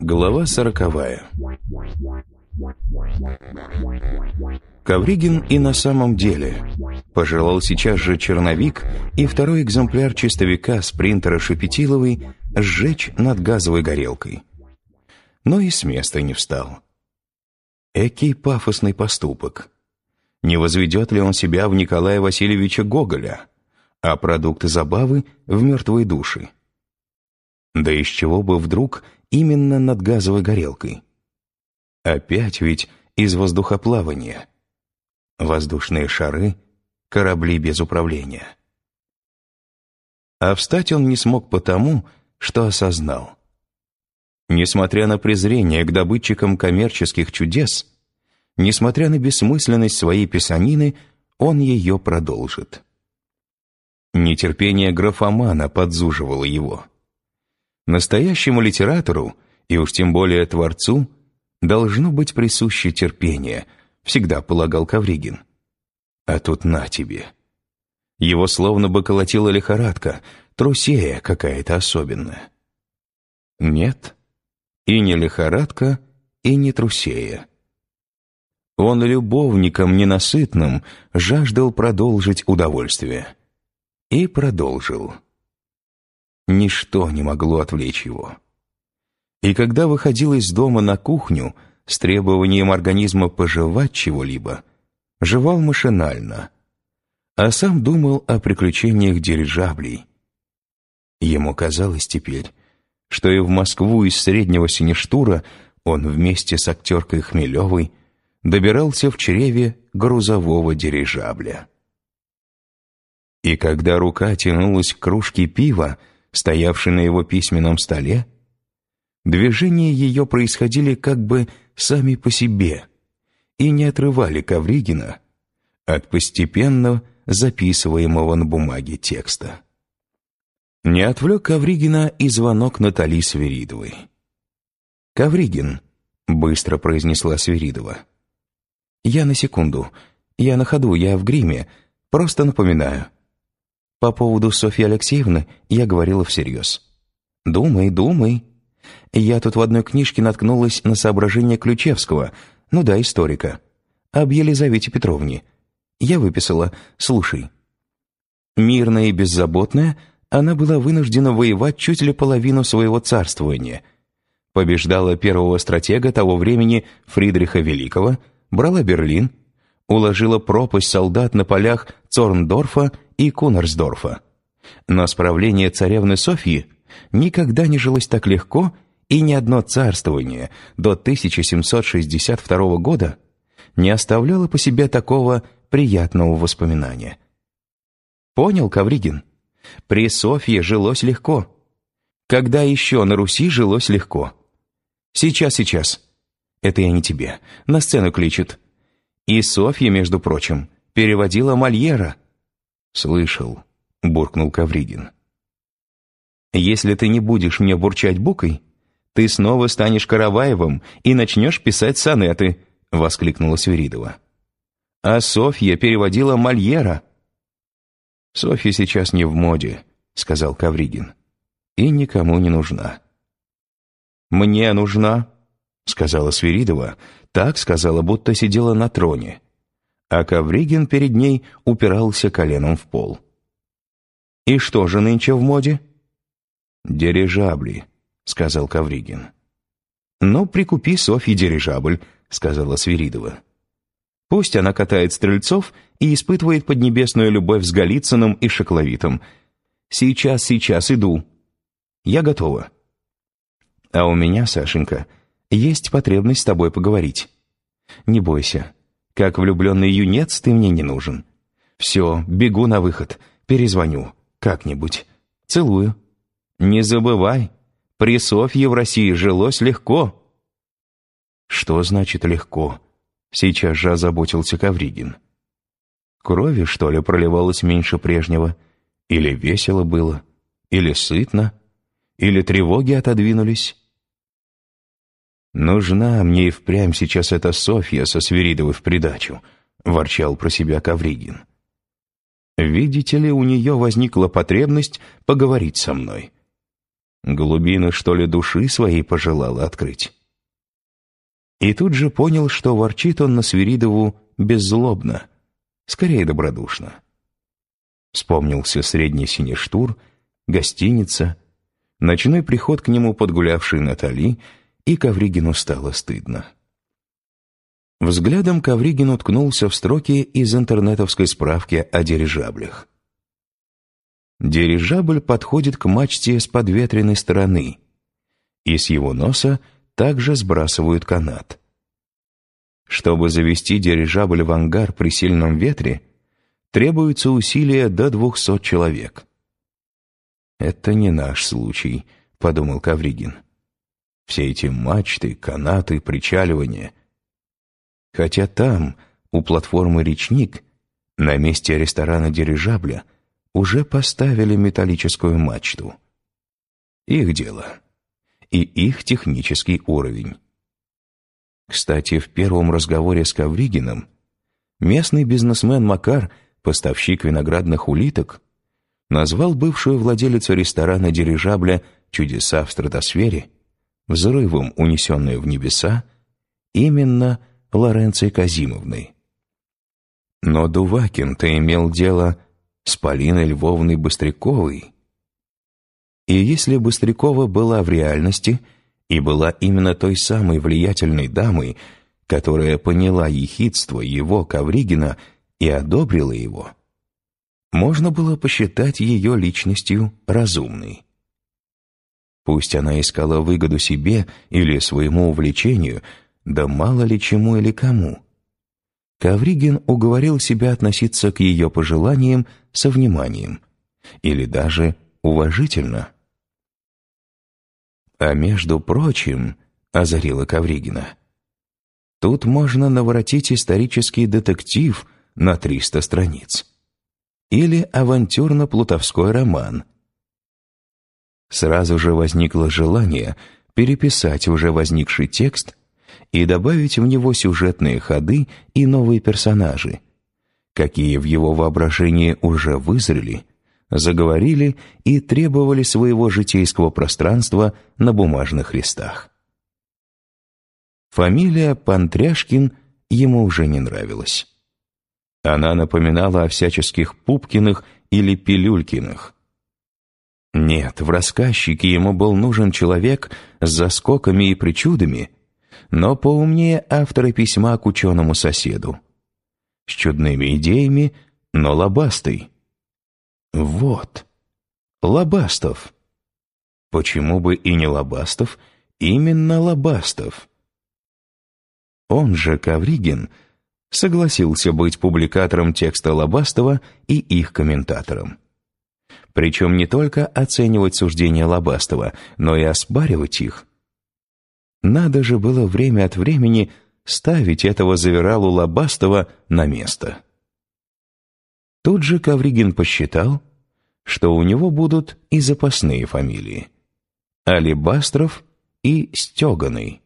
Глава сороковая Ковригин и на самом деле пожелал сейчас же черновик и второй экземпляр чистовика с принтера Шепетиловой сжечь над газовой горелкой. Но и с места не встал. Экий пафосный поступок. Не возведет ли он себя в Николая Васильевича Гоголя, а продукты забавы в мертвые души? Да из чего бы вдруг именно над газовой горелкой? Опять ведь из воздухоплавания. Воздушные шары, корабли без управления. А встать он не смог потому, что осознал. Несмотря на презрение к добытчикам коммерческих чудес, несмотря на бессмысленность своей писанины, он ее продолжит. Нетерпение графомана подзуживало его. Настоящему литератору, и уж тем более творцу, должно быть присуще терпение, всегда полагал Кавригин. А тут на тебе. Его словно бы колотила лихорадка, трусея какая-то особенная. Нет, и не лихорадка, и не трусея. Он любовником ненасытным жаждал продолжить удовольствие. И продолжил. Ничто не могло отвлечь его. И когда выходил из дома на кухню с требованием организма пожевать чего-либо, жевал машинально, а сам думал о приключениях дирижаблей. Ему казалось теперь, что и в Москву из среднего Синештура он вместе с актеркой Хмелевой добирался в чреве грузового дирижабля. И когда рука тянулась к кружке пива, стоявшей на его письменном столе, Движения ее происходили как бы сами по себе и не отрывали Ковригина от постепенно записываемого на бумаге текста. Не отвлек Ковригина и звонок Натали Сверидовой. «Ковригин», — быстро произнесла Сверидова. «Я на секунду. Я на ходу, я в гриме. Просто напоминаю. По поводу Софьи Алексеевны я говорила всерьез. Думай, думай». Я тут в одной книжке наткнулась на соображение Ключевского, ну да, историка, об Елизавете Петровне. Я выписала, слушай. Мирная и беззаботная, она была вынуждена воевать чуть ли половину своего царствования. Побеждала первого стратега того времени Фридриха Великого, брала Берлин, уложила пропасть солдат на полях Цорндорфа и Кунарсдорфа. Но справление царевны Софьи никогда не жилось так легко, и ни одно царствование до 1762 года не оставляло по себе такого приятного воспоминания. Понял, Кавригин? При Софье жилось легко. Когда еще на Руси жилось легко? Сейчас, сейчас. Это я не тебе. На сцену кличут. И Софья, между прочим, переводила Мольера. «Слышал», — буркнул Кавригин. Если ты не будешь мне бурчать букой, ты снова станешь Караваевым и начнешь писать сонеты», — воскликнула Свиридова. «А Софья переводила Мольера». «Софья сейчас не в моде», — сказал Кавригин. «И никому не нужна». «Мне нужна», — сказала Свиридова, так сказала, будто сидела на троне. А Кавригин перед ней упирался коленом в пол. «И что же нынче в моде?» «Дирижабли», — сказал Кавригин. «Ну, прикупи Софье дирижабль», — сказала Свиридова. «Пусть она катает стрельцов и испытывает поднебесную любовь с Голицыным и Шокловитом. Сейчас, сейчас, иду. Я готова». «А у меня, Сашенька, есть потребность с тобой поговорить. Не бойся, как влюбленный юнец ты мне не нужен. Все, бегу на выход, перезвоню, как-нибудь. Целую». Не забывай, при Софье в России жилось легко». «Что значит легко?» Сейчас же озаботился Ковригин. Крови, что ли, проливалось меньше прежнего? Или весело было? Или сытно? Или тревоги отодвинулись? Нужна мне и впрямь сейчас эта Софья со Свиридовой в придачу, ворчал про себя Кавригин. «Видите ли, у нее возникла потребность поговорить со мной. Глубины, что ли, души своей пожелала открыть». И тут же понял, что ворчит он на Свиридову беззлобно, скорее добродушно. Вспомнился средний синий штур, гостиница, ночной приход к нему подгулявшей Натали, и Ковригину стало стыдно. Взглядом Ковригин уткнулся в строки из интернетовской справки о дирижаблях. Дирижабль подходит к мачте с подветренной стороны, и с его носа также сбрасывают канат. Чтобы завести дирижабль в ангар при сильном ветре, требуется усилия до двухсот человек. «Это не наш случай», — подумал Кавригин. «Все эти мачты, канаты, причаливания — Хотя там, у платформы «Речник», на месте ресторана «Дирижабля» уже поставили металлическую мачту. Их дело. И их технический уровень. Кстати, в первом разговоре с Ковригиным местный бизнесмен Макар, поставщик виноградных улиток, назвал бывшую владелицу ресторана «Дирижабля» «Чудеса в стратосфере» взрывом, унесенную в небеса, именно – Лоренцией Казимовной. Но Дувакин-то имел дело с Полиной Львовной Быстряковой. И если Быстрякова была в реальности и была именно той самой влиятельной дамой, которая поняла ехидство его, Ковригина, и одобрила его, можно было посчитать ее личностью разумной. Пусть она искала выгоду себе или своему увлечению – да мало ли чему или кому. Ковригин уговорил себя относиться к ее пожеланиям со вниманием или даже уважительно. А между прочим, озарила Ковригина, тут можно наворотить исторический детектив на 300 страниц или авантюрно-плутовской роман. Сразу же возникло желание переписать уже возникший текст и добавить в него сюжетные ходы и новые персонажи, какие в его воображении уже вызрели, заговорили и требовали своего житейского пространства на бумажных листах. Фамилия Пантряшкин ему уже не нравилась. Она напоминала о всяческих Пупкиных или Пилюлькиных. Нет, в рассказчике ему был нужен человек с заскоками и причудами, но поумнее автора письма к ученому соседу. С чудными идеями, но лобастый. Вот. Лобастов. Почему бы и не Лобастов, именно Лобастов? Он же, Кавригин, согласился быть публикатором текста Лобастова и их комментатором. Причем не только оценивать суждения Лобастова, но и оспаривать их – надо же было время от времени ставить этого завиралу Лобастова на место. Тут же Кавригин посчитал, что у него будут и запасные фамилии — Алибастров и Стеганый.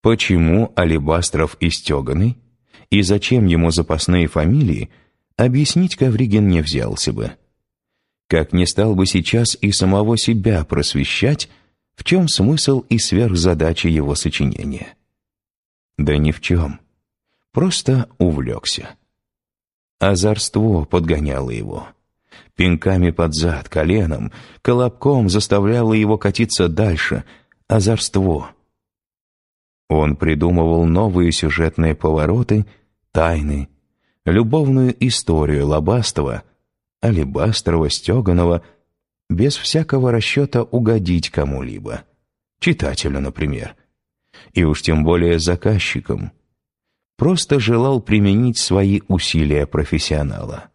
Почему Алибастров и Стеганый и зачем ему запасные фамилии, объяснить Кавригин не взялся бы. Как не стал бы сейчас и самого себя просвещать, в чем смысл и сверхзадача его сочинения? Да ни в чем. Просто увлекся. Озорство подгоняло его. Пинками под зад, коленом, колобком заставляло его катиться дальше. Озорство. Он придумывал новые сюжетные повороты, тайны, любовную историю Лобастова, Алибастрова, Стеганова — без всякого расчета угодить кому-либо, читателю, например, и уж тем более заказчикам, просто желал применить свои усилия профессионала.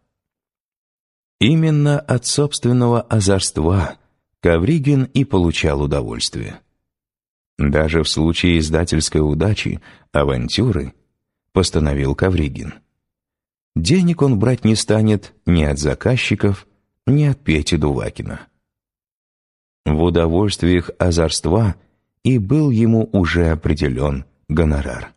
Именно от собственного озорства Ковригин и получал удовольствие. Даже в случае издательской удачи, авантюры, постановил Ковригин. Денег он брать не станет ни от заказчиков, ни от Пети Дувакина. В удовольствиях озорства и был ему уже определен гонорар.